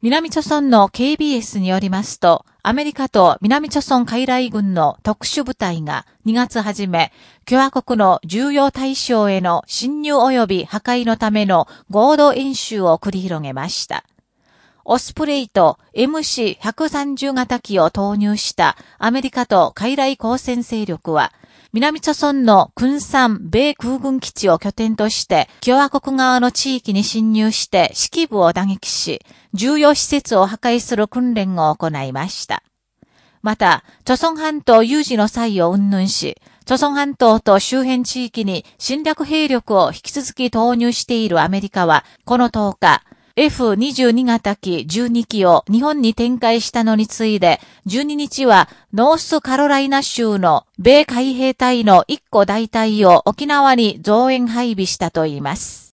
南朝村の KBS によりますと、アメリカと南朝村海来軍の特殊部隊が2月初め、共和国の重要対象への侵入及び破壊のための合同演習を繰り広げました。オスプレイと MC130 型機を投入したアメリカと海来交戦勢力は、南朝村の軍産米空軍基地を拠点として、共和国側の地域に侵入して指揮部を打撃し、重要施設を破壊する訓練を行いました。また、朝村半島有事の際を云々し、朝村半島と周辺地域に侵略兵力を引き続き投入しているアメリカは、この10日、F22 型機12機を日本に展開したのに次いで、12日はノースカロライナ州の米海兵隊の1個大隊を沖縄に増援配備したといいます。